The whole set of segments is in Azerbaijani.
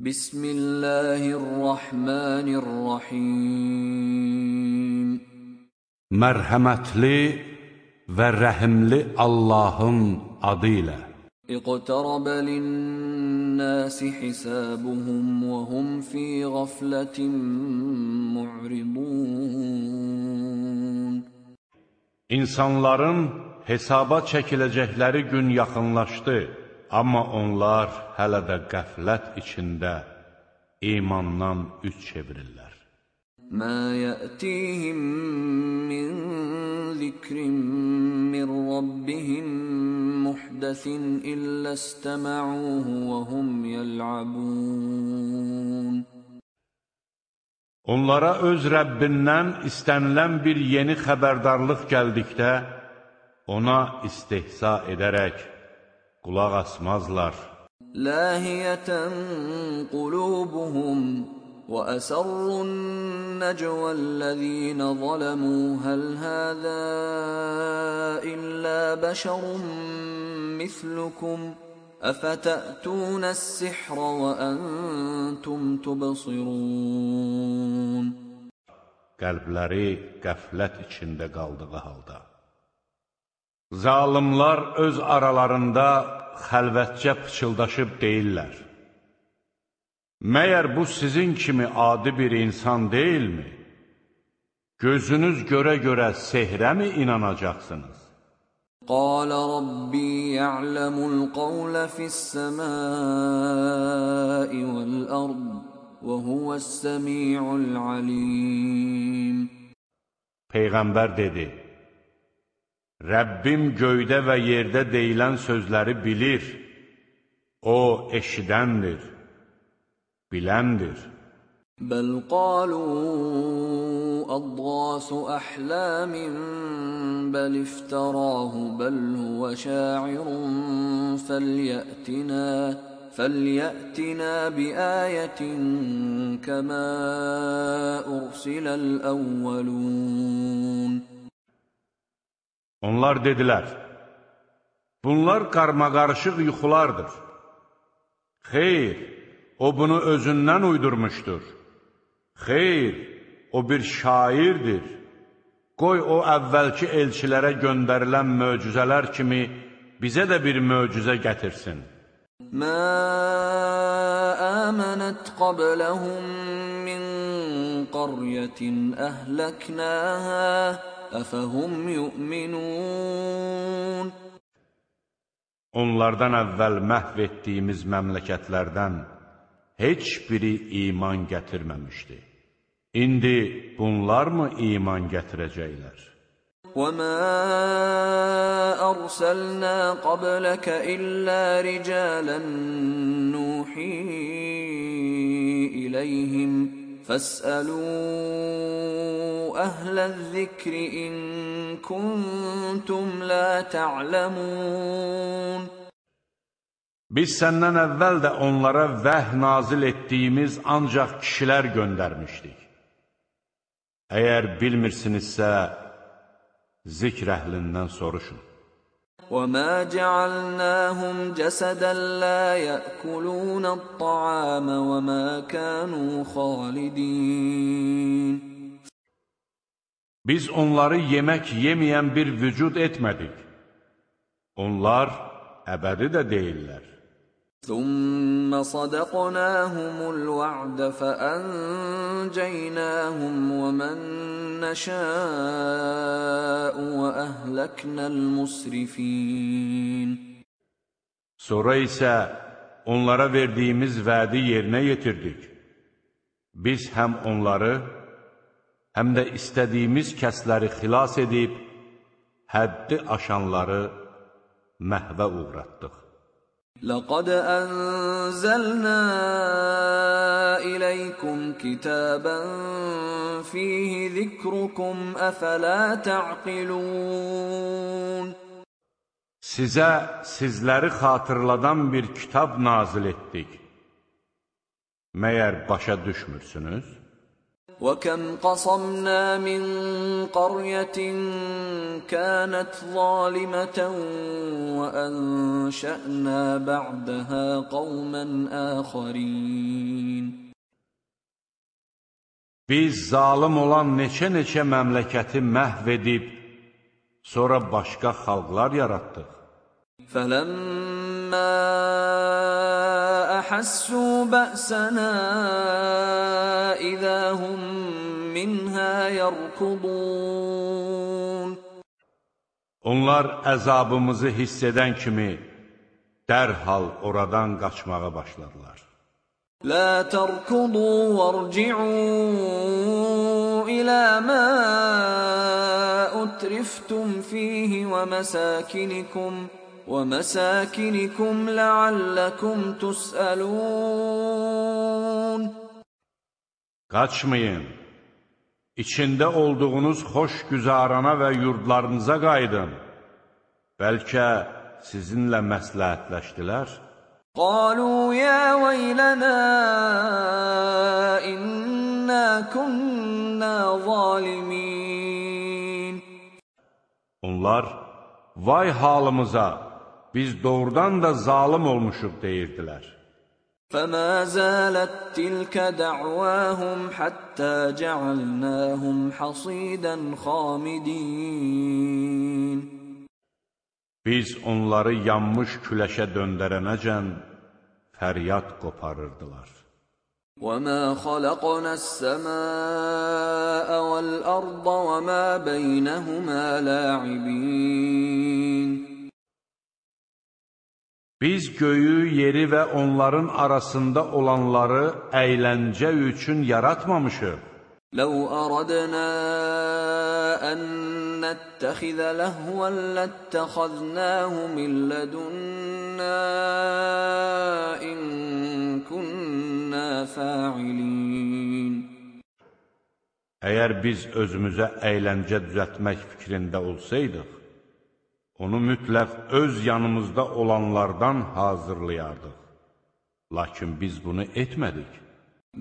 Bismillahirrahmanirrahim. Mərhəmətli və rəhimli Allahın adı ilə. İqtarabə linnəsi hisabuhum və hum fi ghaflətin mu'ridun. İnsanların hesaba çəkiləcəkləri gün yaxınlaşdı. Amma onlar hələ də qəflət içində imandan üç çevirirlər. Mə yətihim min zikrin min Rabbihim muhdəsin illə istəmə'uhu və hum yəl'abun. Onlara öz Rəbbindən istənilən bir yeni xəbərdarlıq gəldikdə, ona istihsa edərək, qulaq asmazlar. Ləhiyətən qulubuhum və əsərrun nəcvəl-ləzīnə zələmū həl həzə illə bəşərun mislukum əfətə'tūnəs sihrə və əntum tubasirun Qəlbləri qəflət içində qaldığı halda Zalimlar öz aralarında xəlvətcə pıçıldaşıb deyirlər. Məyər bu sizin kimi adi bir insan deyilmi? Gözünüz görə-görə sehrə mi inanacaqsınız? قال ربي يعلم القول في السماء والأرض وهو السميع العليم Peyğəmbər dedi, Rəbbim göydə və yerdə deyilən sözləri bilir, O eşidəndir biləndir. Bəl qalu adğasu əhlamin bəl iftarahu bəl huvə şairun fəlyətinə فليأتنا بآية كما أرسل الأولون Onlar dedilər, bunlar qarmaqarışıq yuxulardır. Xeyr, O bunu özündən uydurmuşdur. Xeyr, o bir şairdir. Qoy o əvvəlki elçilərə göndərilən möcüzələr kimi bizə də bir möcüzə gətirsin. Mə əmənət qabləhum min qaryətin əhləknəhə əfəhum yu'minun Onlardan əvvəl məhv etdiyimiz məmləkətlərdən heç biri iman gətirməmişdi. İndi bunlar mı iman gətirəcəklər? وَمَا أَرْسَلْنَا قَبْلَكَ إِلَّا رِجَالًا نُوحِي إِلَيْهِمْ فَاسْأَلُوا أَهْلَ الذِّكْرِ إِن كُنتُمْ لَا تَعْلَمُونَ Biz səndən əvvəl də onlara vəh nazil etdiyimiz ancaq kişilər göndərmişdik. Əgər bilmirsinizsə, zikr əhlindən soruşun. وَمَا جَعَلْنَاهُمْ جَسَدًا لَا يَأْكُلُونَ الطَّعَامَ وَمَا كَانُوا خَالِدِينَ Biz onları yemək yeməyən bir vücud etmədik. Onlar əbədi də deyirlər. ثم صدقناهم الوعد فأنجيناهم ومن نشاء وأهلكنا المسرفين Sonra isə onlara verdiyimiz vədi yerinə yetirdik. Biz həm onları, həm də istədiyimiz kəsləri xilas edib, həddi aşanları məhvə uğratdıq. لقد أنزلنا إليكم كتابا فيه ذكركم أفلا تعقلون Sizə sizləri xatırladan bir kitab nazil etdik. Məyər başa düşmürsünüz? وكم قصمنا من قرية كانت ظالمة وأنشأنا بعدها قوما آخرين Biz zalım olan neçə-neçə məmləkəti məhv edib, sonra başqa xalqlar yaratdıq. فَلَمَّا أَحَسُّوا بَأْسَنَا إِذَا هُمْ مِنْهَا يَرْكُضُونَ Onlar əzabımızı hiss edən kimi dərhal oradan qaçmağa başladılar. لا تركضوا وارجعوا إلى ما أترفتم فيه ومساكنكم ومساكنكم لعلكم تسألون Qaçmayın. İçində olduğunuz xoş güzarana və yurdlarınıza qayıdın. Bəlkə sizinlə məsləhətləşdilər. قالوا يا ويلنا إنا كنا ظالمين Onlar, vay halımıza, biz doğrudan da zalim olmuşuq deyirdilər. فما زالت تلك دعواهم حتى جعلناهم حصيدا خامدين Biz onları yanmış küləşə döndərənəcən fəryad qoparırdılar. وما خلقنا السماء والأرض وما بينهما لاعبين Biz göyü, yeri və onların arasında olanları əyləncə üçün yaratmamışıq. لو أردنا أن نتخذ لهوا لاتخذناه من لدنا إن كنا فاعلين Əgər biz özümüzə əyləncə düzəltmək fikrində olsaydıq, Onu mütləq öz yanımızda olanlardan hazırlayardıq. Lakin biz bunu etmədik.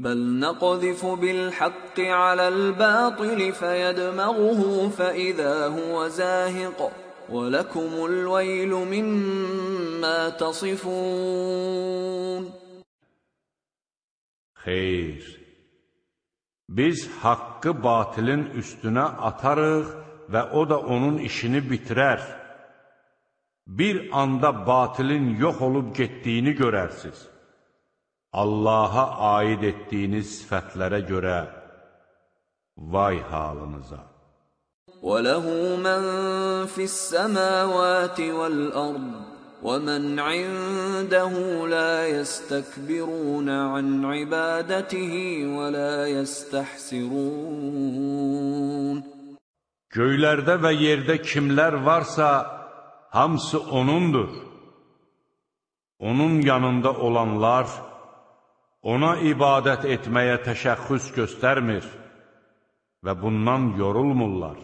Bəl nəqzifu bil haqqi aləl batili fəyədməğuhu fəizə huvə zəhiq və ləkumul veylu mimmə tasifun. Xeyr, biz haqqı batilin üstünə atarıq və o da onun işini bitirər Bir anda batilin yox olub getdiyini görərsiniz. Allaha aid etdiyiniz sifətlərə görə vay halınıza. وله من في السماوات والأرض ومن عنده لا يستكبرون عن عبادته ولا يستحسرون Göylərdə və yerdə kimlər varsa, hamısı O'nundur. Onun yanında olanlar, ona ibadət etməyə təşəxxüs göstərmir və bundan yorulmurlar.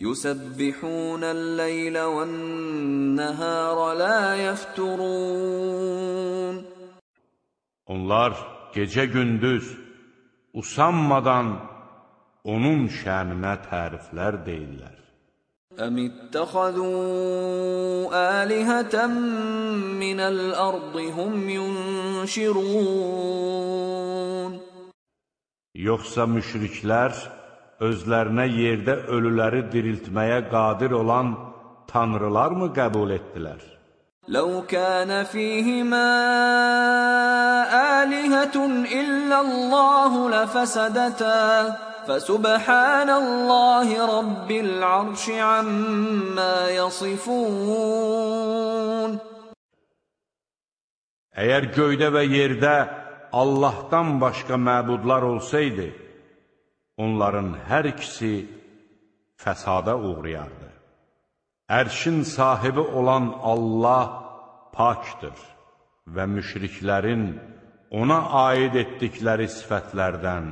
يسبحون الليل والنهار لا يفترون Onlar gecə-gündüz usanmadan onun şəninə təriflər deyirlər. أم اتخذوا آلهة من الأرض هم ينشرون Yoxsa müşriklər özlərinə yerdə ölüləri diriltməyə qadir olan tanrılar mı qəbul etdilər? لو كان فيهما آلهة إلا الله لفسدتا فسبحان الله رب العرش عما يصفون Əgər göydə və yerdə Allahdan başqa məbudlar olsaydı, onların hər ikisi fəsada uğrayardı. Ərşin sahibi olan Allah pakdır və müşriklərin ona aid etdikləri sifətlərdən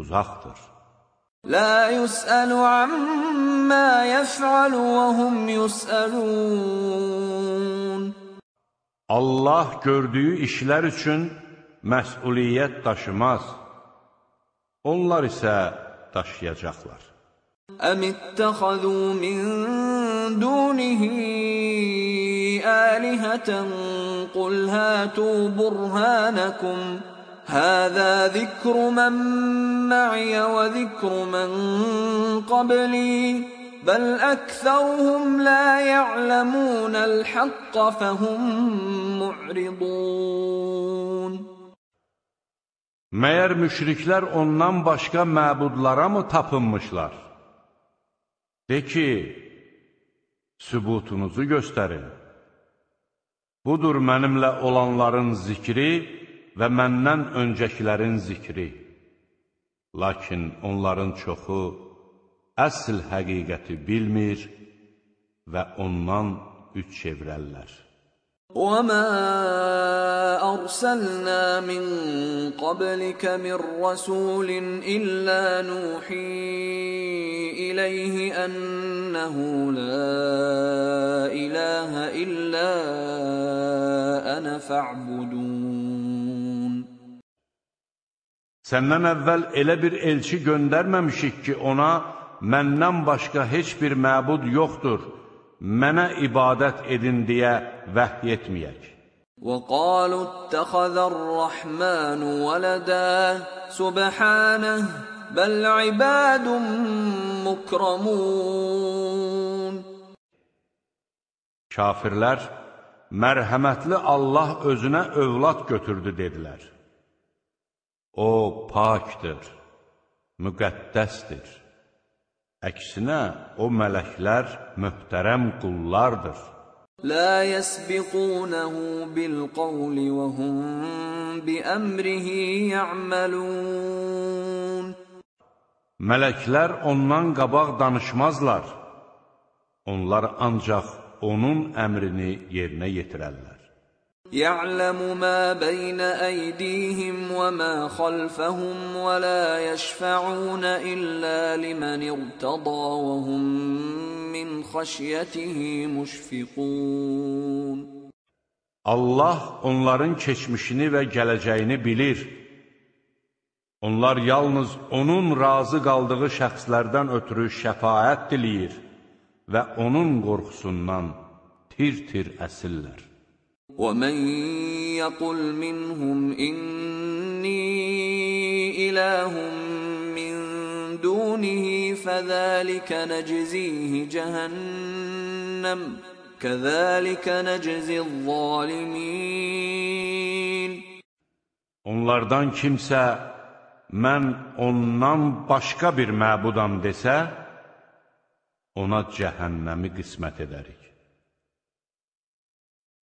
uzaqdır. La yus'alu amma yef'alu və hum yus'alun. Allah gördüyü işlər üçün məsuliyyət daşımaz. Onlar isə daşıyacaqlar. Əmittəxəzu min dunihi əlihətən qul hətu burhanakum. هذا ذكر من معي وذكر من قبلي بل أكثرهم لا يعلمون الحق فهم معرضون Məyər müşriklər ondan başqa məbudlara mı tapınmışlar? De ki, sübutunuzu göstərin. Budur mənimlə olanların zikri və məndən öncəkilərin zikri. Lakin onların çoxu əsl həqiqəti bilmir və ondan üç çevrəllər. وما أرسلنا من قبلك من رسول إلا نوحي إليه أنه لا إله إلا أنا فاعبدون Səndən əvvəl elə bir elçi göndərməmişik ki, ona məndən başqa heç bir məbud yoxdur mənə ibadət edin deyə vəhy etməyək. وَقَالُوا اتَّخَذَ الرَّحْمَنُ وَلَدًا سُبْحَانَهُ بَلْ عِبَادٌ مُكْرَمُونَ Kafirlər, mərhəmətli Allah özünə övlad götürdü dedilər. O, pakdır, müqəddəsdir. Əksinə, o mələklər möhtərəm qullardır. لا يسبقونه بالقول وهم بأمره يعملون Mələklər ondan qabaq danışmazlar. Onlar ancaq onun əmrini yerinə yetirərlər. يعلم ما بين أيديهم وما خلفهم ولا يشفعون إلا لمن ارتضى وهم من خشيته مشفقون Allah onların keçmişini və gələcəyini bilir. Onlar yalnız onun razı qaldığı şəxslərdən ötürü şəfaət diləyir və onun qorxusundan tir-tir əsirlər. ومن يقل منهم إني إله من دونه فذلك نجزيه جهنم كذلك نجزي الظالمين Onlardan kimsə mən ondan başqa bir məbudam desə, ona cəhənnəmi qismət edərik.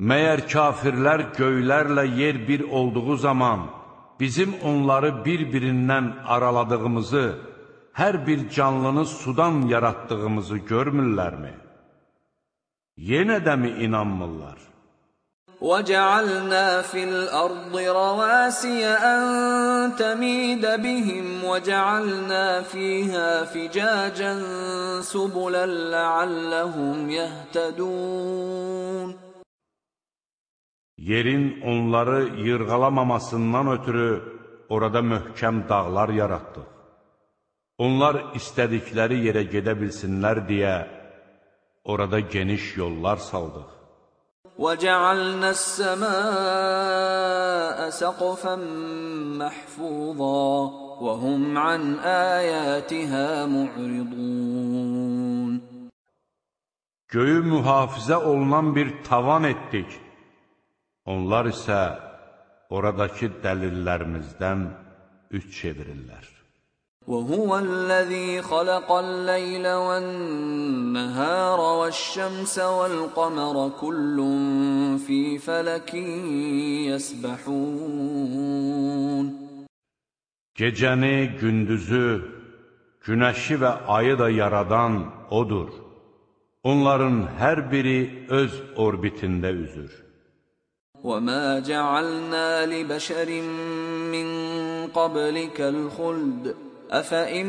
Məyər kafirlər göylərlə yer bir olduğu zaman bizim onları bir-birindən araladığımızı, hər bir canlını sudan yaratdığımızı görmürlərmi? Yenə də mi inanmırlar? وجعلنا في الأرض رواسي أن تميد بهم وجعلنا فيها فجاجا سبلا لعلهم يهتدون Yerin onları yırğalamamasından ötürü orada möhkəm dağlar yaratdıq. Onlar istədikləri yerə gedə bilsinlər deyə orada geniş yollar saldıq. وجعلنا السماء سقفا محفوظا وهم عن آياتها معرضون Göyü mühafizə olunan bir tavan etdik. Onlar isə oradakı dəlillərimizdən üç çevirirlər. وهو الذي خلق الليل والنهار والشمس والقمر كل في فلك يسبحون Gecəni, gündüzü, günəşi və ayı da yaradan O'dur. Onların hər biri öz orbitində üzür. وَمَا جَعَلْنَا لِبَشَرٍ مِّن قَبْلِكَ الْخُلْدَ أَفَإِن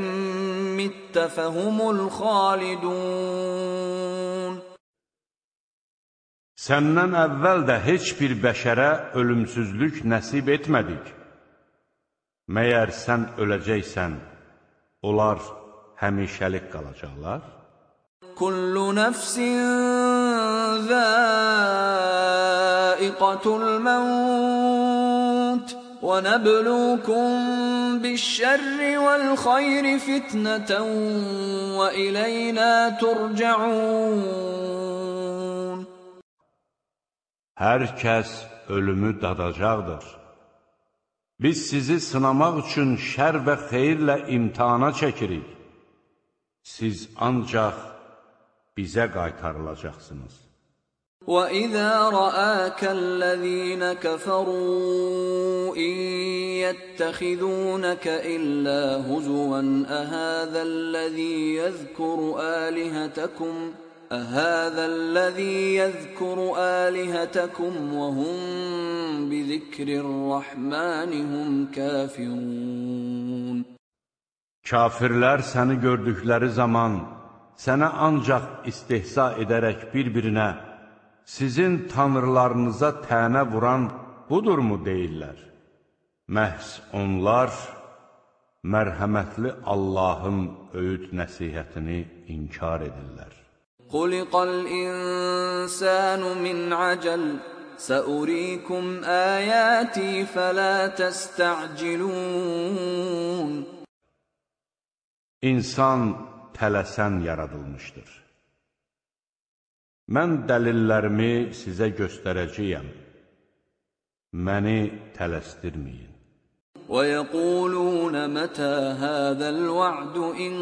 مِّتَّ فَهُمُ الْخَالِدُونَ Səndən əvvəl də heç bir bəşərə ölümsüzlük nəsib etmədik. Məyər sən öləcəksən, onlar həmişəlik qalacaqlar? Kullu nəfsin zəiqatul və nəblukum biş-şərri vəl-xeyri fitnətən və iləynə turca'un Hər kəs ölümü dadacaqdır. Biz sizi sınamaq üçün şər və xeyirlə imtihana çəkirik. Siz ancaq bizə qaytarılacaqsınız. وَإِذَا رَآكَ الَّذِينَ كَفَرُوا إِن يَتَّخِذُونَكَ إِلَّا هُزُوًا أَهَذَا الَّذِي يَذْكُرُ آلِهَتَكُمْ ۖ أهذا الذي يذكر آلهتكم وهم بذكر الرحمن هم كافرون Kafirlər səni gördükləri zaman sənə ancaq istehza edərək bir-birinə sizin tanrılarınıza tənə vuran budurmu deyirlər? Məhz onlar mərhəmətli Allahın öyüd nəsihətini inkar edirlər. Xuliqal insanu min acəl Səurikum əyəti fələ təstəcilun İnsan tələsən yaradılmışdır. Mən dəlillərimi sizə göstərəcəyəm. Məni tələsdirməyin. ويقولون متى هذا الوعد إن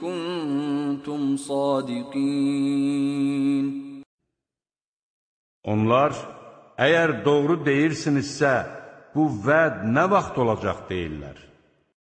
كنتم صادقين Onlar, əgər doğru deyirsinizsə, bu vəd nə vaxt olacaq deyirlər.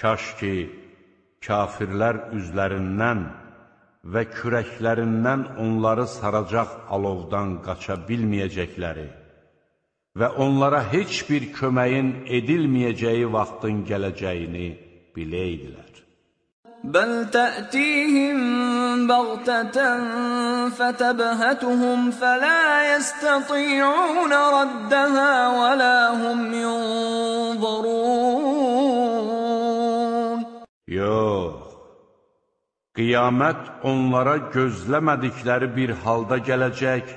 Kaş ki, kafirlər üzlərindən və kürəklərindən onları saracaq alovdan qaça bilməyəcəkləri və onlara heç bir köməyin edilməyəcəyi vaxtın gələcəyini biləydilər. Bəl tə'tihim bəğtətən fətəbhətuhum fələ yəstətiyunə raddəhə və ləhum yunzurun Yox, qiyamət onlara gözləmədikləri bir halda gələcək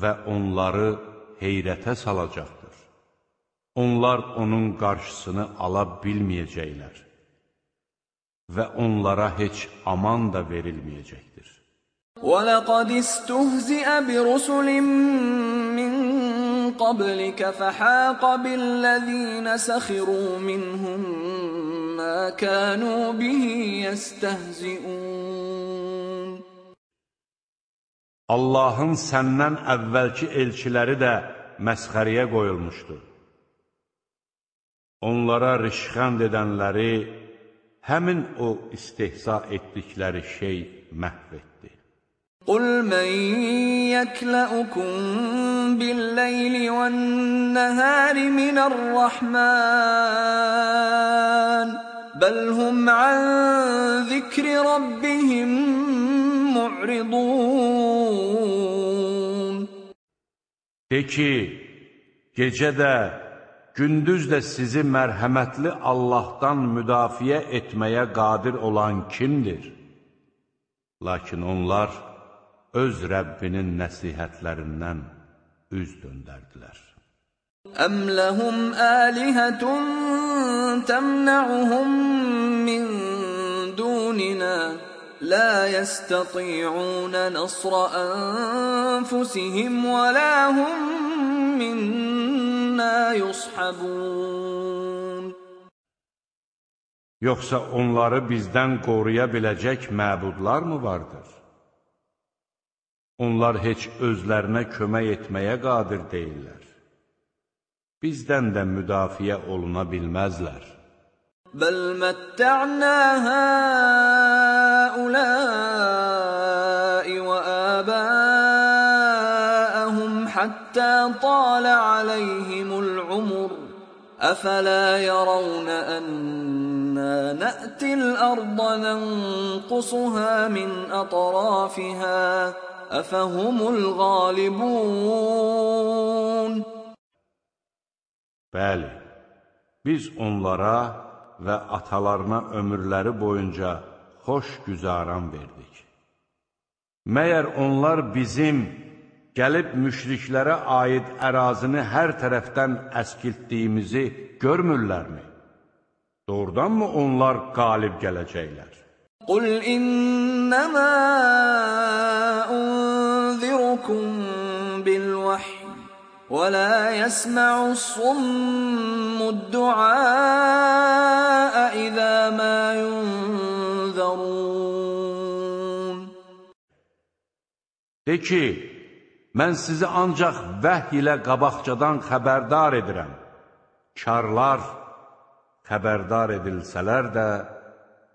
və onları heyrətə salacaqdır. Onlar onun qarşısını ala bilməyəcəklər və onlara heç aman da verilməyəcəkdir. وَلَقَدِ اسْتُهْزِئَ بِرُسُلٍ مِّن قَبْلِكَ فَحَاقَ بِالَّذِينَ سَخِرُوا مِنْهُم مَّا كَانُوا بِهِ يَسْتَهْزِئُونَ Allahın səndən əvvəlki elçiləri də məsxəriyə qoyulmuşdu. Onlara rişxənd edənləri həmin o istehza etdikləri şey məhv etdi. قُلْ مَن يَكْلَؤُكُم بِاللَّيْلِ وَالنَّهَارِ مِنَ الرَّحْمَٰنِ بَلْ هُمْ عَن ذِكْرِ رَبِّهِم مُّعْرِضُونَ De ki, gecə də, gündüz də sizi mərhəmətli Allahdan müdafiə etməyə qadir olan kimdir? Lakin onlar öz Rəbbinin nəsihətlərindən üz döndərdilər. أم لهم آلهة تمنعهم من دوننا لا يستطيعون نصر أنفسهم ولا هم منا يصحبون Yoxsa onları bizdən qoruya biləcək məbudlar mı vardır? Onlar heç özlərinə kömək etməyə qadir deyirlər. Bizdən də müdafiə oluna bilməzlər. Bəl məttə'nə həuləi və əbəəhum həttə talə aləyhimul umur. أفلا يرون أنا نأتي الأرض ننقصها من أطرافها Əfəhumul qalibun Bəli, biz onlara və atalarına ömürləri boyunca xoş güzaran verdik. Məyər onlar bizim gəlib müşriklərə aid ərazini hər tərəfdən əskiltdiyimizi görmürlərmi? Doğrudanmı onlar qalib gələcəklər? Qul innəmə unzirukum bil-vahy və la yəsmə'u s-summu-d-du'a izə mə yunzarun De ki, Mən sizi ancaq vəhy ilə qabaqcadan xəbərdar edirəm. Karlar xəbərdar edilsələr də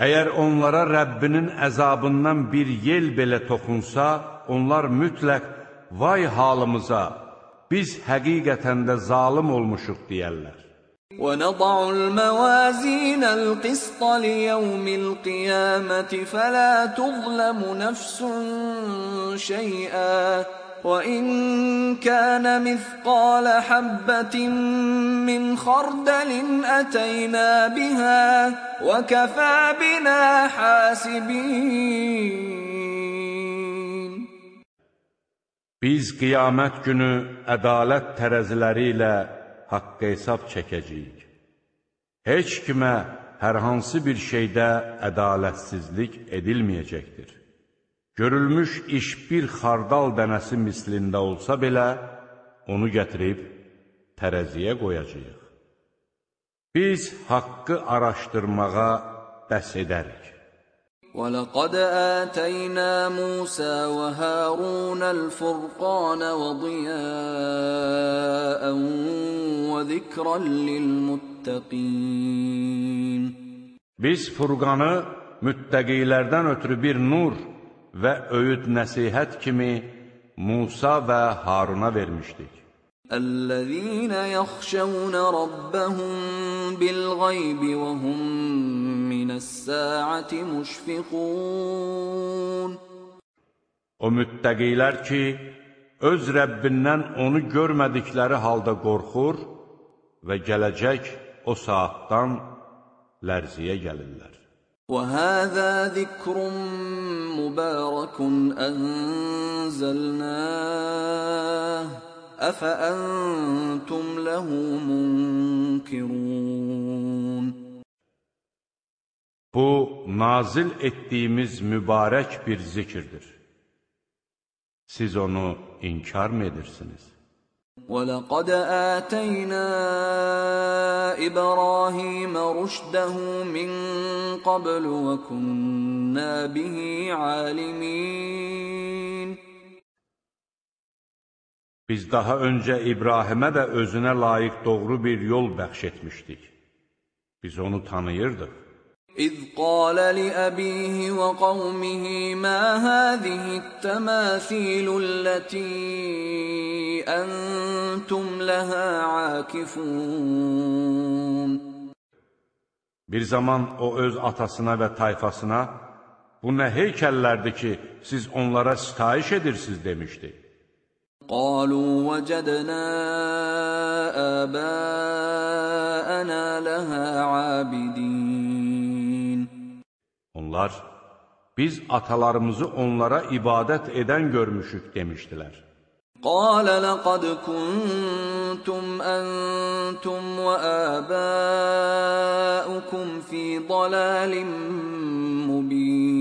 Əgər onlara Rəbbinin əzabından bir yel belə toxunsa, onlar mütləq vay halımıza, biz həqiqətən də zalim olmuşuq deyərlər. وَنَضَعُ الْمَوَازِينَ الْقِسْطَ لِيَوْمِ الْقِيَامَةِ فَلَا تُظْلَمُ نَفْسٌ شَيْئًا وَإِنْ كَانَ مِثْقَالَ حَبَّةٍ مِّنْ خَرْدَلٍ أَتَيْنَا بِهَا وَكَفَى بِنَا حَاسِبِينَ Biz qiyamət günü ədalət tərəziləri ilə haqq hesab çəkəcəyik. Heç kimə hər hansı bir şeydə ədalətsizlik edilməyəcəkdir. Görülmüş iş bir xardal dənəsi mislində olsa belə, onu gətirib tərəziyə qoyacaq. Biz haqqı araşdırmağa bəs edərik. وَلَقَدْ آتَيْنَا مُوسَى وَهَارُونَ الْفُرْقَانَ وَضِيَاءً وَذِكْرًا لِلْمُتَّقِينَ Biz Furqanı müttəqilərdən ötürü bir nur və öyüd nəsihət kimi Musa və Haruna vermişdik. Əl-ləzīnə yəxşəvnə rabbəhum bil-ğaybi və hum minəs-səəəti müşfiqun. O müttəqilər ki, öz Rəbbindən onu görmədikləri halda qorxur və gələcək o saatdan lərziyə gəlirlər. وهذا ذكر مبارك أنزلناه أفأنتم له منكرون Bu, nazil etdiyimiz mübarək bir zikirdir. Siz onu inkar mı edirsiniz? ولقد آتينا إبراهيم رشده من قبل وكنا به عالمين Biz daha öncə İbrahimə də özünə layiq doğru bir yol bəxş etmişdik. Biz onu tanıyırdıq. إذ قال لأبيه وقومه ما هذه التماثيل التي أنتم لها عاكفون Bir zaman o öz atasına və tayfasına, bu nə heykəllərdir ki, siz onlara sitayiş edirsiniz demişdi. قالوا وجدنا آباءنا لها عابدين Onlar, biz atalarımızı onlara ibadət edən görmüşük demişdilər. قال لقد كنتم أنتم وآباؤكم في ضلال مبين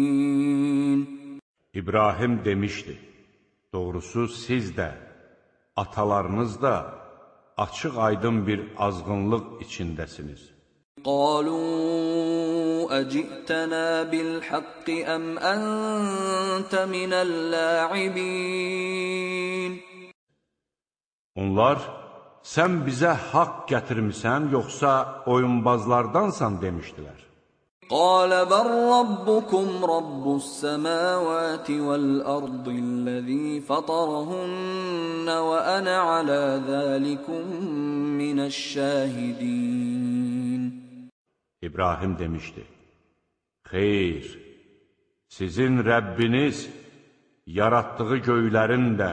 İbrahim demişdi, doğrusu siz də, atalarınız da açıq aydın bir azğınlıq içindəsiniz. قالوا أجئتنا بالحق أم أنت من اللاعبين Onlar, sən bizə haqq gətirmisən, yoxsa oyunbazlardansan demişdilər. قال بل ربكم رب السماوات والأرض الذي فطرهن وأنا على ذلكم من الشاهدين İbrahim demişdi, Xeyr, sizin Rəbbiniz yaratdığı göylərin də,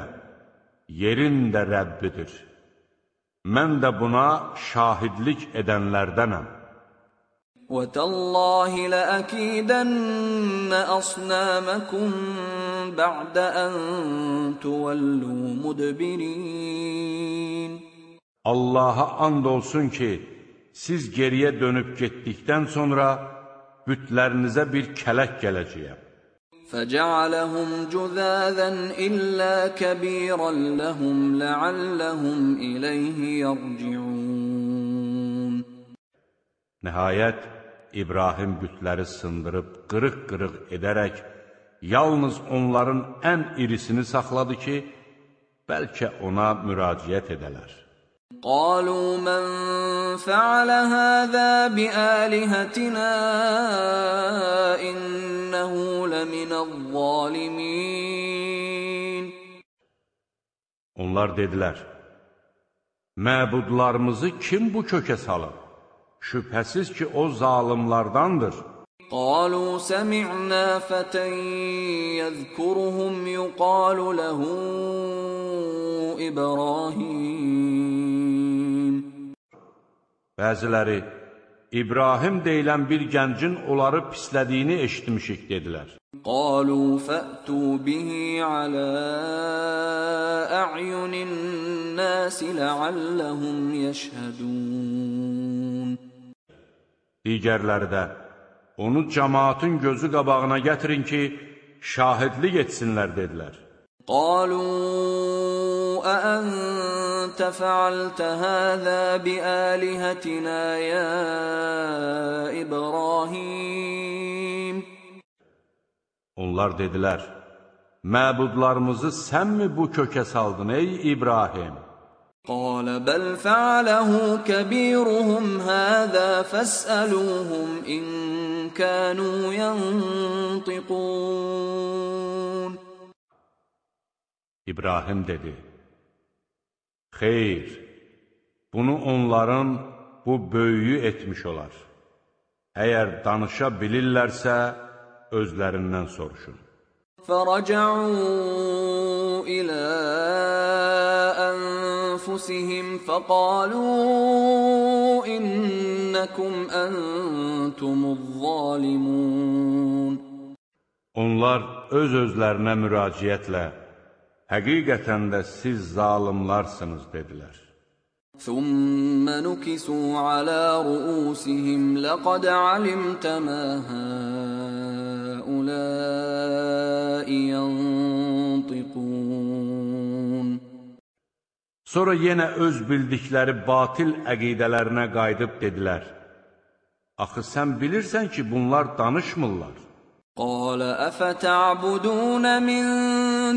yerin də Rəbbidir. Mən də buna şahidlik edənlərdənəm. وتالله لأكيدن أصنامكم بعد أن تولوا مدبرين Allaha and olsun ki, siz geriyə dönüb getdikdən sonra bütlərinizə bir kələk gələcəyəm. فجعلهم جذاذا إلا كبيرا لهم لعلهم إليه يرجعون Nəhayət, İbrahim bütləri sındırıb, qırıq-qırıq edərək, yalnız onların ən irisini saxladı ki, bəlkə ona müraciət edələr. قالوا من فعل هذا بآلهتنا إنه لمن الظالمين Onlar dedilər, Məbudlarımızı kim bu kökə salıb? Şübhəsiz ki, o zalimlardandır. قالوا سمعنا فتى يذكرهم يقال له إبراهيم Bəziləri, İbrahim deyilən bir gəncin onları pislədiyini eşitmişik, dedilər. Qalu fə'tu bihi alə a'yunin nəsi ləalləhum yəşhədun. Digərləri də, onu cəmaatın gözü qabağına gətirin ki, şahidlik etsinlər, dedilər. Qalu əən أأنت فعلت هذا بآلهتنا يا إبراهيم Onlar dedilər, Məbudlarımızı sənmi bu kökə saldın, ey İbrahim? قال بل فعله كبيرهم هذا فاسألوهم إن كانوا ينطقون İbrahim dedi, Xeyr, bunu onların bu böyüyü etmiş olar. Əgər danışa bilirlərsə, özlərindən soruşun. فرجعوا إلى أنفسهم فقالوا إنكم أنتم الظالمون Onlar öz-özlərinə müraciətlə, həqiqətən də siz zalimlarsınız, dedilər. ثم نكسوا على رؤوسهم لقد علمت ما هؤلاء ينطقون Sonra yenə öz bildikləri batil əqidələrinə qayıdıb dedilər, Axı sən bilirsən ki, bunlar danışmırlar. قال أفتعبدون من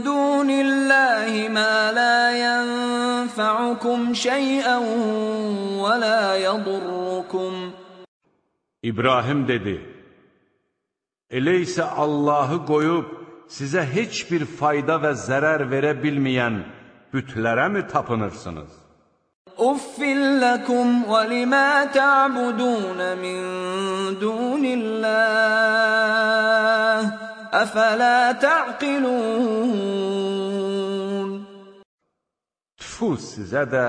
دون الله ما لا ينفعكم شيئا ولا يضركم İbrahim dedi, Elə isə Allahı qoyub sizə heç bir fayda və zərər verə bilməyən bütlərə mi tapınırsınız? أف لكم ولما تعبدون من دون الله أفلا تعقلون Tfu sizə də,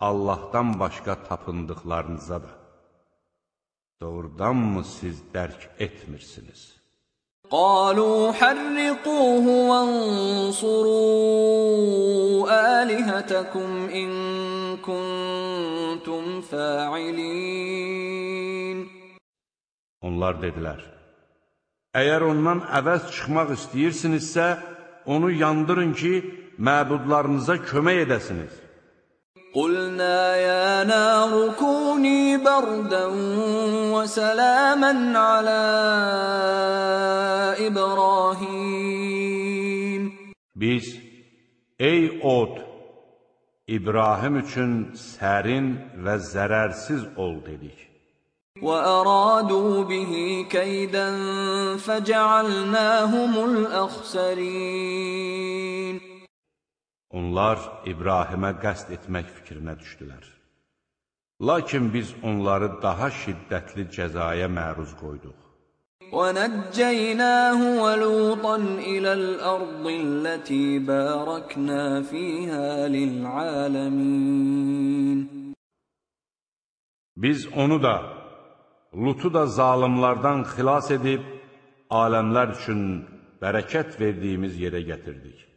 Allahdan başqa tapındıqlarınıza da. Doğrudanmı siz dərk etmirsiniz? قالوا حرقوه وانصروا آلهتكم إن كنتم فاعلين Onlar dedilər, Əgər ondan əvəz çıxmaq istəyirsinizsə, onu yandırın ki, məbudlarınıza kömək edəsiniz. Qulna ya naru kuni bardan və salaman ala İbrahim. Biz, ey od, İbrahim üçün sərin və zərərsiz ol dedik. وأرادوا به كيدا فجعلناهم الأخسرين Onlar İbrahimə qəsd etmək fikrinə düşdülər. Lakin biz onları daha şiddətli cəzaya məruz qoyduq. ونجيناه ولوطا إلى الأرض التي باركنا فيها للعالمين Biz onu da, Lutu da zalimlardan xilas edib, aləmlər üçün bərəkət verdiyimiz yerə gətirdik.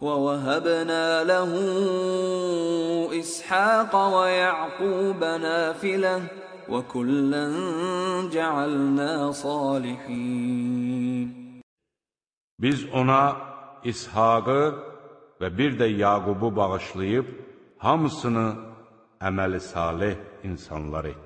ووهبنا له إسحاق ويعقوب نافلة وكلا جعلنا صالحين Biz ona İshaqı və bir də Yaqubu bağışlayıb, hamısını əməli salih insanlar etdik.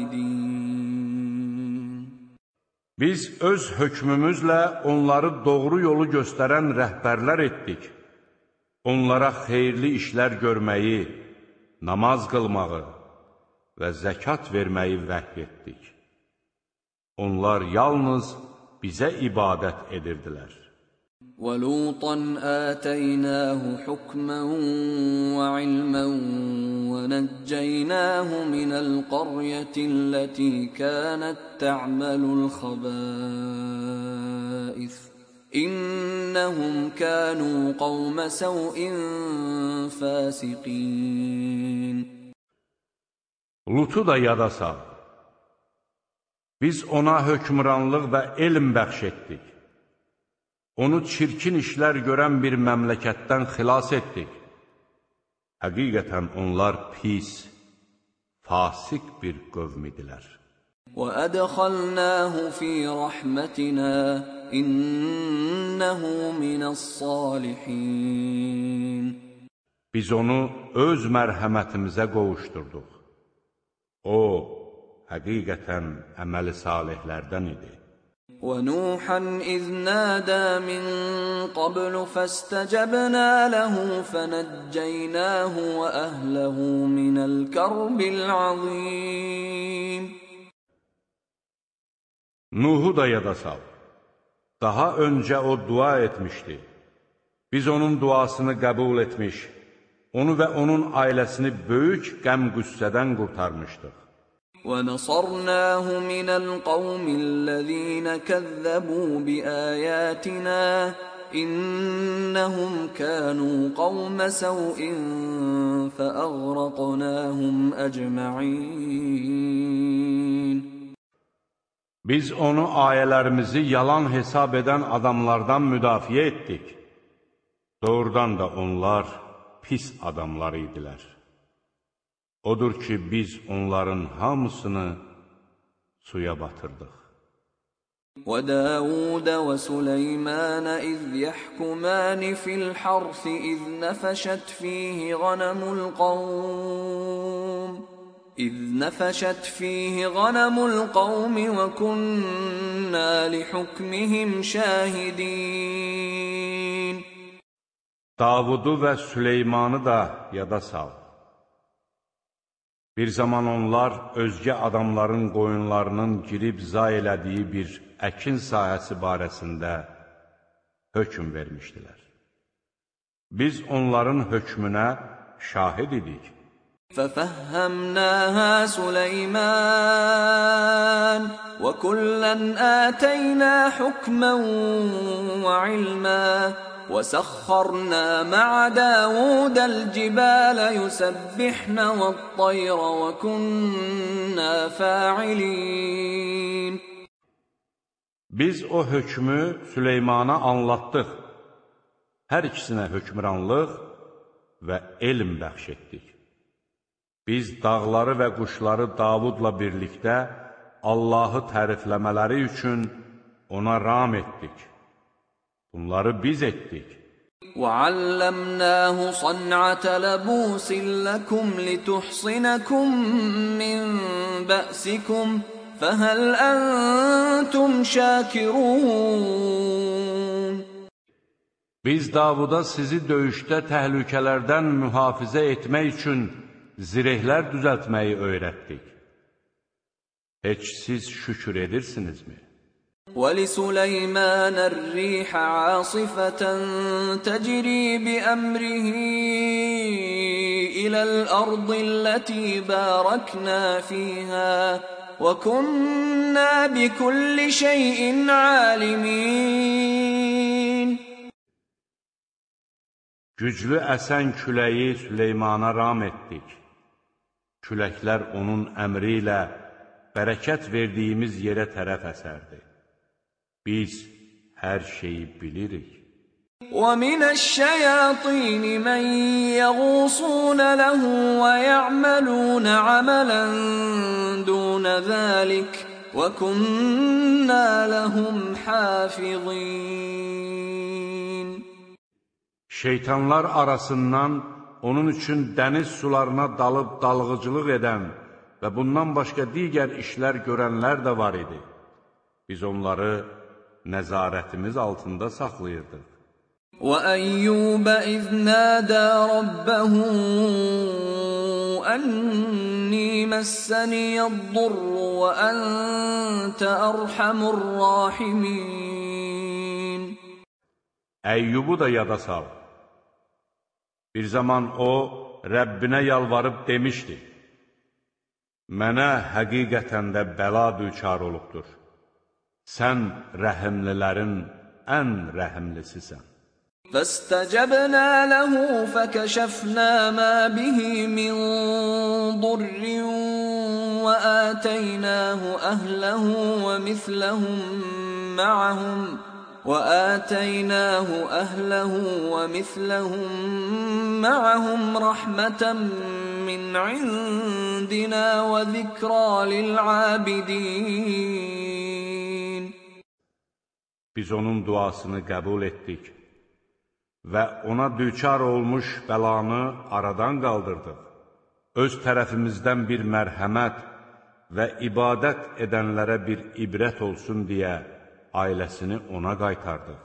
Biz öz hökmümüzlə onları doğru yolu göstərən rəhbərlər etdik. Onlara xeyirli işlər görməyi, namaz qılmağı və zəkat verməyi vəhy etdik. Onlar yalnız bizə ibadət edirdilər. ولوطا آتيناه حكما وعلما ونجيناه من القرية التي كانت تعمل الخبائث إنهم كانوا قوم سوء فاسقين Lutu da yada sal. Biz ona hökmranlıq və elm bəxş etdik. Onu çirkin işlər görən bir məmləkətdən xilas etdik. Həqiqətən onlar pis, fasik bir qövm idilər. وأدخلناه في رحمتنا إنه من الصالحين Biz onu öz mərhəmətimizə qovuşdurduq. O, həqiqətən əməli salihlərdən idi. ونوحا إذ نادى من قبل فاستجبنا له فنجيناه وأهله من الكرب العظيم Nuhu da yada sal. Daha öncə o dua etmişdi. Biz onun duasını qəbul etmiş, onu və onun ailəsini böyük qəm-qüssədən qurtarmışdıq. ونصرناه من القوم الذين كذبوا بآياتنا إنهم كانوا قوم سوء فأغرقناهم أجمعين Biz onu ayələrimizi yalan hesab edən adamlardan müdafiə etdik. Doğrudan da onlar pis adamlar idilər. Odur ki, biz onların hamısını suya batırdıq. وداود وسليمان إذ يحكمان في الحرث إذ نفشت فيه غنم القوم إذ نفشت فيه غنم القوم وكنا لحكمهم شاهدين Davudu və Süleymanı da yada sal. Bir zaman onlar özgə adamların qoyunlarının girib zay elədiyi bir əkin sahəsi barəsində hökm vermişdilər. Biz onların hökmünə şahid idik. ففهمناها سليمان وكلا آتينا حكما وعلما وسخرنا مع داود الجبال يسبحن والطير وكنا فاعلين Biz o hökmü Süleymana anlattıq. Hər ikisinə hökmranlıq və elm bəxş etdik. Biz dağları və quşları Davudla birlikdə Allahı tərifləmələri üçün ona ram etdik. Bunları biz etdik. وعلمناه صنعة لبوس لكم لتحصنكم من بأسكم فهل أنتم شاكرون Biz Davuda sizi döyüşdə təhlükələrdən mühafizə etmək üçün zirehlər düzəltməyi öyrətdik. Heç siz şükür edirsinizmi? ولسليمان الريح عاصفة تجري بأمره إلى الأرض التي باركنا فيها وكنا بكل شيء عالمين Güclü əsən küləyi Süleymana ram etdik. Küləklər onun əmri ilə bərəkət verdiyimiz yerə tərəf əsərdi. Biz hər şeyi bilirik. ومن الشياطين من يغوصون له ويعملون عملا دون ذلك وكنا لهم حافظين Şeytanlar arasından onun üçün dəniz sularına dalıb dalğıcılıq edən və bundan başqa digər işlər görənlər də var idi. Biz onları nəzarətimiz altında saxlayırdıq. وأيوب إذ نادى ربه أني مسني الضر وأنت أرحم الراحمين Əyyubu da yada sal. Bir zaman o, Rəbbinə yalvarıb demişdi, Mənə həqiqətən də bəla düçar olubdur. Sən rəhimlilərin ən rəhimlisisən. فاستجبنا له فكشفنا ما به من ضر وآتيناه أهله ومثلهم معهم وآتيناه أهله ومثلهم معهم رحمة من عندنا وذكرى للعابدين Biz onun duasını qəbul etdik və ona düçar olmuş bəlanı aradan qaldırdıq. Öz tərəfimizdən bir mərhəmət və ibadət edənlərə bir ibrət olsun deyə ailəsini ona qaytardıq.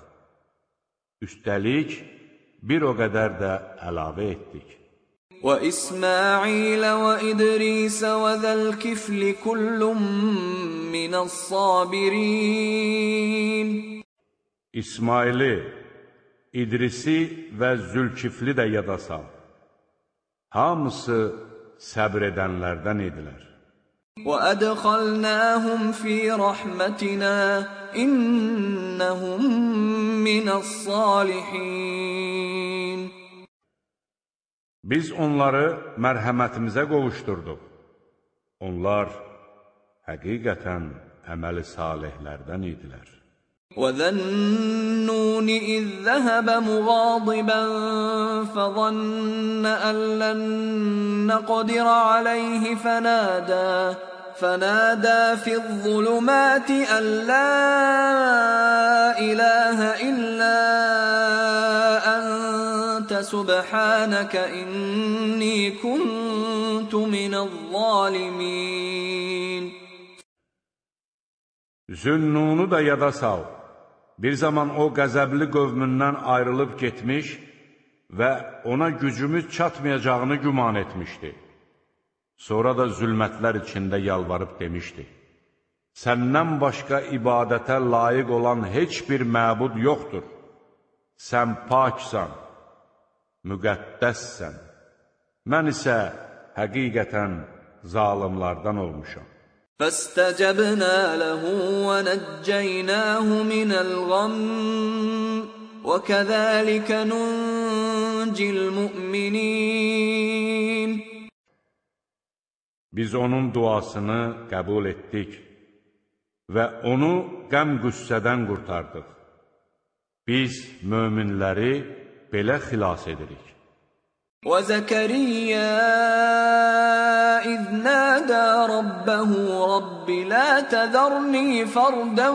Üstəlik, bir o qədər də əlavə etdik. وإسماعيل وإدريس وذا الكفل كل من الصابرين İsmaili, İdrisi və Zülkifli də yada sal. Hamısı səbr edənlərdən idilər. وأدخلناهم في رحمتنا إنهم من الصالحين Biz onları mərhəmətimizə qovuşdurduq. Onlar həqiqətən əməli salihlərdən idilər. وذا النون إذ ذهب مغاضبا فظن أن لن نقدر عليه فنادى فنادى في الظلمات أن لا إله إلا أنت سبحانك إني كنت من الظالمين Zünnunu da yada sal. Bir zaman o qəzəbli qövmündən ayrılıb getmiş və ona gücümüz çatmayacağını güman etmişdi. Sonra da zülmətlər içində yalvarıb demişdi. Səndən başqa ibadətə layiq olan heç bir məbud yoxdur. Sən paksan, müqəddəssən. Mən isə həqiqətən zalimlardan olmuşam. فاستجبنا له ونجيناه من الغم وكذلك ننجي المؤمنين Biz onun duasını qəbul etdik və onu qəm-qüssədən qurtardıq. Biz möminləri belə xilas edirik. وزكريا إذ نادى ربه رب لا تذرني فردا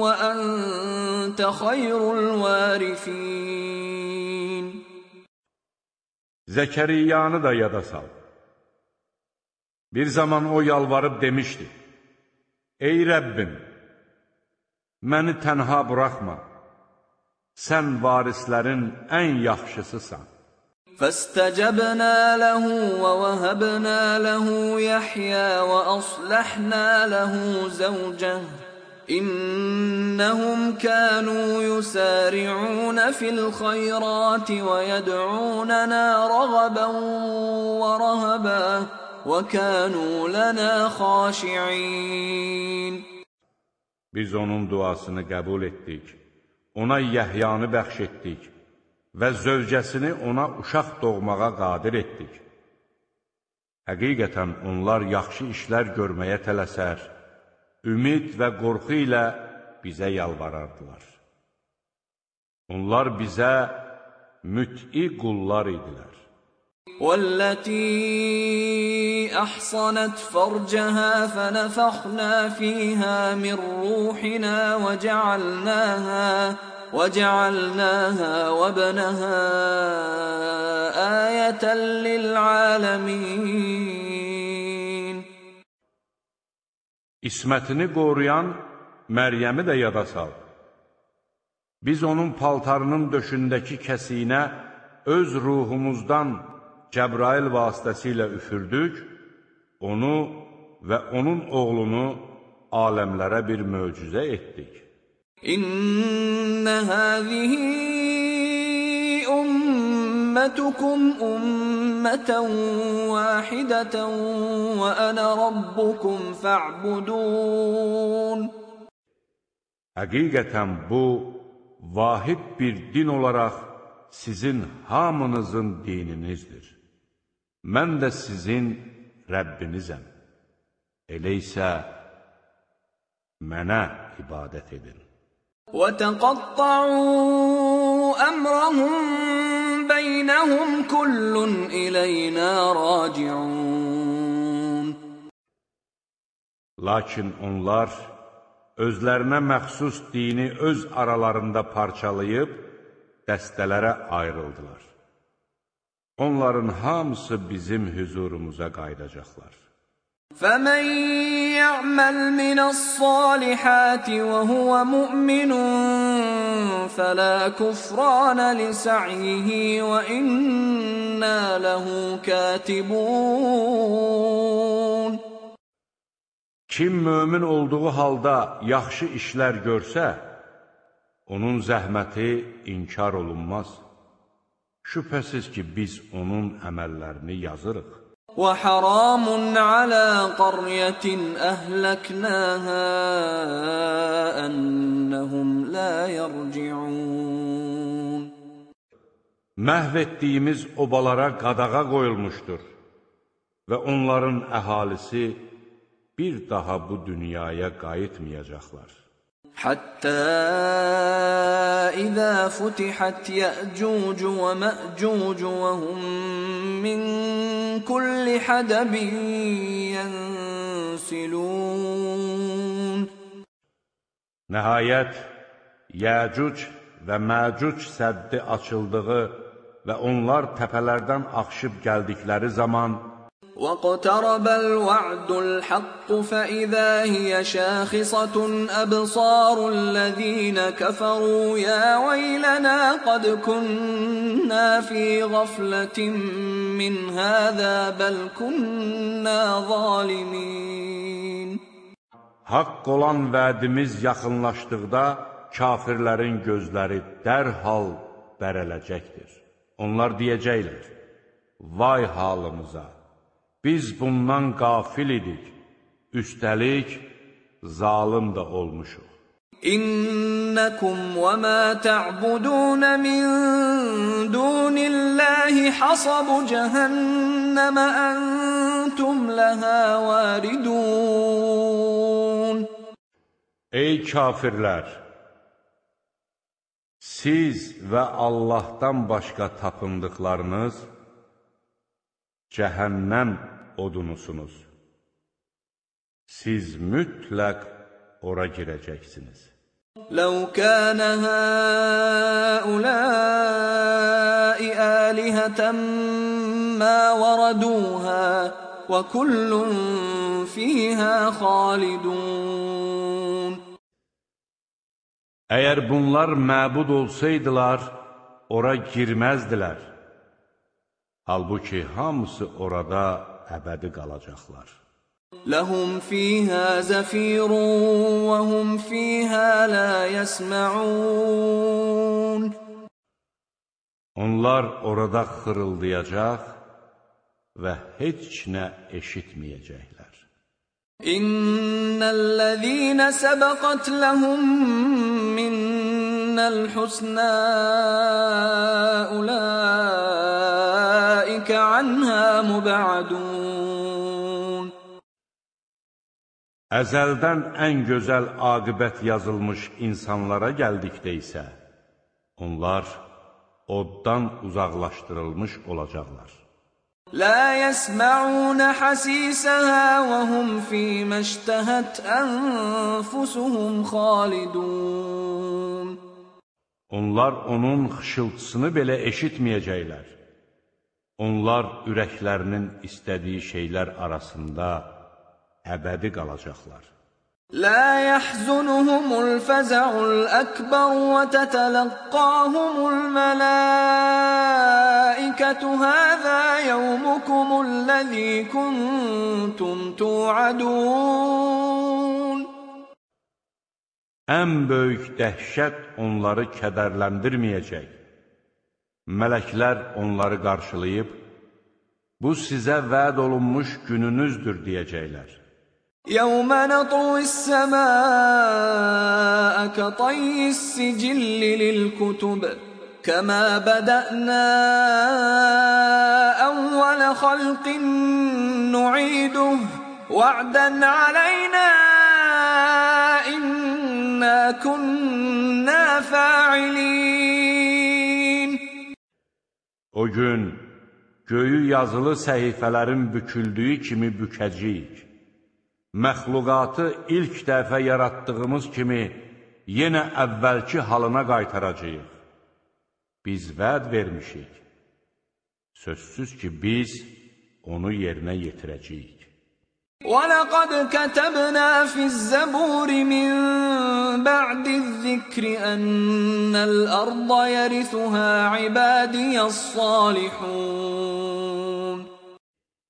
وأنت خير الوارثين Zəkəriyanı da yada sal. Bir zaman o yalvarıb demişdi, Ey Rəbbim, məni tənha buraxma, Sən varislərin ən yaxşısısan. فاستجبنا له ووهبنا له يحيى واصلحنا له زوجه انهم كانوا يسارعون في الخيرات ويدعوننا رغبا ورهبا وكانوا لنا خاشعين Biz onun duasını qəbul etdik. Ona Yəhyanı bəxş etdik. və zövcəsini ona uşaq doğmağa qadir etdik. Həqiqətən onlar yaxşı işlər görməyə tələsər, ümid və qorxu ilə bizə yalvarardılar. Onlar bizə müt'i qullar idilər. والتي أحصنت فرجها فنفخنا فيها من روحنا وجعلناها وجعلناها وابنها آية للعالمين İsmətini qoruyan Məryəmi də yada sal. Biz onun paltarının döşündəki kəsiyinə öz ruhumuzdan Cəbrail vasitəsilə üfürdük, onu və onun oğlunu aləmlərə bir möcüzə etdik. İnnə həzihi ümmətukum ümmətən vəxidətən və ənə rabbukum fə'budun. Həqiqətən bu, vahid bir din olaraq sizin hamınızın dininizdir Mən də sizin Rəbbinizəm. Elə isə mənə ibadət edin. وتقطعوا أمرهم بينهم كل إلينا راجعون Lakin onlar özlərinə məxsus dini öz aralarında parçalayıb dəstələrə ayrıldılar. Onların hamısı bizim hüzurumuza qayıdacaqlar. فمن يعمل من الصالحات وهو مؤمن فلا كفران لسعيه وإنا له كاتبون Kim mömin olduğu halda yaxşı işlər görsə, onun zəhməti inkar olunmaz. Şübhəsiz ki, biz onun əməllərini yazırıq. وحرام على قرية أهلكناها أنهم لا يرجعون Məhv etdiyimiz obalara qadağa qoyulmuşdur və onların əhalisi bir daha bu dünyaya qayıtmayacaqlar. حتى إذا فتحت يأجوج ومأجوج وهم من كل حدب ينسلون. Nəhayət, Yəcuc və Məcuc səddi açıldığı və onlar təpələrdən axışıb gəldikləri zaman واقترب الوعد الحق فإذا هي شاخصة أبصار الذين كفروا يا ويلنا قد كنا في غفلة من هذا بل كنا ظالمين Haqq olan vədimiz yaxınlaşdıqda kafirlərin gözləri dərhal bərələcəkdir. Onlar deyəcəklər, vay halımıza! Biz bundan qafil idik, üstəlik zalım da olmuşuq. İnnekum və ma ta'budun min dunillahi hasabu cehenneme entum laha varidun. Ey kafirlər! Siz və Allahdan başqa tapındıqlarınız cəhənnəm odunusunuz. Siz mütləq ora girəcəksiniz. لو كان هؤلاء آلهة ما وردوها وكل فيها خالدون Əgər bunlar məbud olsaydılar, ora girməzdilər. Halbuki hamısı orada əbədi qalacaqlar. Ləhum fiyhə zəfirun və hum fiyhə la yəsməun. Onlar orada xırıldayacaq və heç nə eşitməyəcəklər. İnnellezîne sebaqat lehum minnel husnâ ulâ ulaîke anhâ mub'adûn Əzəldən ən gözəl aqibət yazılmış insanlara gəldikdə isə, onlar oddan uzaqlaşdırılmış olacaqlar. لا يسمعون حسيسها وهم فيما اشتهت أنفسهم خالدون Onlar onun xışıltısını belə eşitməyəcəklər. Onlar ürəklərinin istədiyi şeylər arasında əbədi qalacaqlar. لا يحزنهم الفزع الأكبر وتتلقاهم الملائكة هذا يومكم الذي كنتم توعدون Ən böyük dəhşət onları kədərləndirməyəcək. Mələklər onları qarşılayıb, bu sizə vəd olunmuş gününüzdür deyəcəklər. يوم نطوي السماء كطي السجل للكتب كما بدأنا أول خلق نعيده وعدا علينا إنا كنا فاعلين O gün göyü yazılı səhifələrin büküldüyü kimi bükəcəyik. məxluqatı ilk dəfə yaratdığımız kimi yenə əvvəlki halına qaytaracağıq. Biz vəd vermişik. Sözsüz ki, biz onu yerinə yetirəcəyik. وَلَقَدْ كَتَبْنَا فِي الزَّبُورِ مِنْ بَعْدِ الذِّكْرِ أَنَّ الْأَرْضَ يَرِثُهَا عِبَادِيَ الصَّالِحُونَ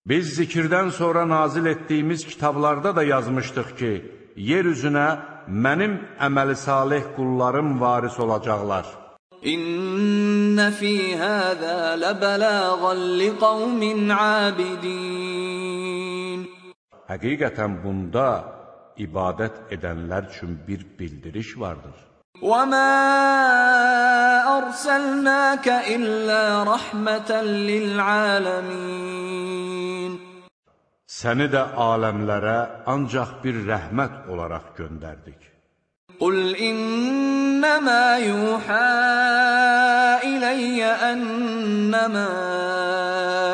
Biz zikirdən sonra nazil etdiyimiz kitablarda da yazmışdıq ki, yer üzünə mənim əməli salih qullarım varis olacaqlar. İnnə fī hāzā ləbələğən liqavmin ābidin. Həqiqətən bunda ibadət edənlər üçün bir bildiriş vardır. وَمَا أَرْسَلْنَاكَ إِلَّا رَحْمَةً لِلْعَالَمِينَ Səni də aləmlərə ancaq bir rəhmət olaraq göndərdik. قُلْ إِنَّمَا يُوحَى إِلَيَّ أَنَّمَا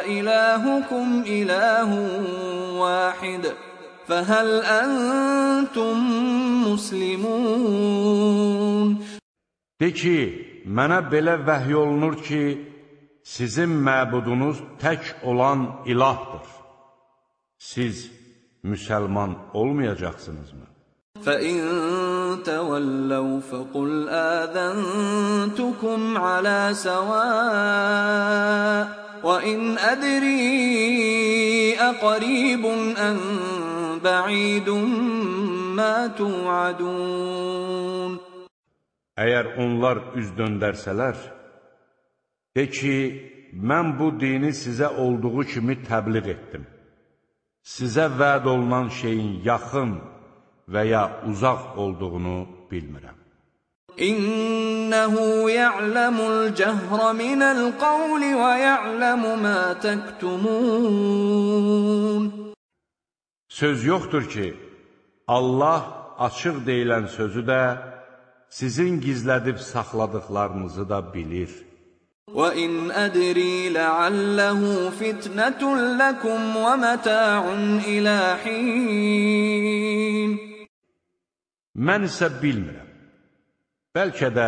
إِلَٰهُكُمْ إِلَٰهٌ وَاحِدٌ فَهَلْ أَنْتُمْ مُسْلِمُونَ De ki, mənə belə vəhy olunur ki, sizin məbudunuz tək olan ilahdır. Siz müsəlman olmayacaqsınızmı? فَإِن تَوَلَّوْا فَقُلْ آذَنْتُكُمْ عَلَى سَوَاءٍ وَإِنْ أَدْرِي أَقَرِيبٌ أَمْ بَعِيدٌ مَا تُوعَدُونَ Əgər onlar üz döndərsələr, de ki, mən bu dini sizə olduğu kimi təbliğ etdim. Sizə vəd olunan şeyin yaxın və ya uzaq olduğunu bilmirəm. İnnehu ya'lemul cehra minel qavli və ya'lemu ma tektumun. Söz yoxdur ki, Allah açıq deyilən sözü də, sizin gizlədib saxladıqlarınızı da bilir. وَإِنْ أَدْرِي لَعَلَّهُ فِتْنَةٌ لَكُمْ وَمَتَاعٌ إِلَى حِينٍ Mən isə bilmirəm. Bəlkə də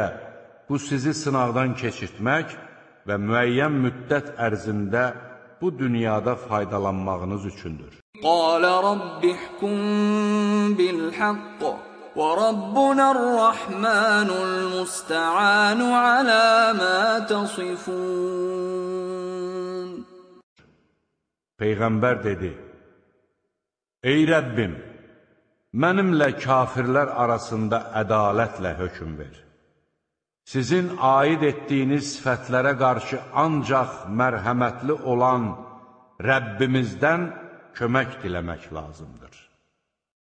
bu sizi sınaqdan keçirtmək və müəyyən müddət ərzində bu dünyada faydalanmağınız üçündür. Qalə rabbihkum bilhaqq və rabbunər-rəhmanul musta'anu alə mə tasifun. Peyğəmbər dedi: Ey Rəbbim, mənimlə kafirlər arasında ədalətlə hökum ver. Sizin aid etdiyiniz sifətlərə qarşı ancaq mərhəmətli olan Rəbbimizdən kömək diləmək lazımdır.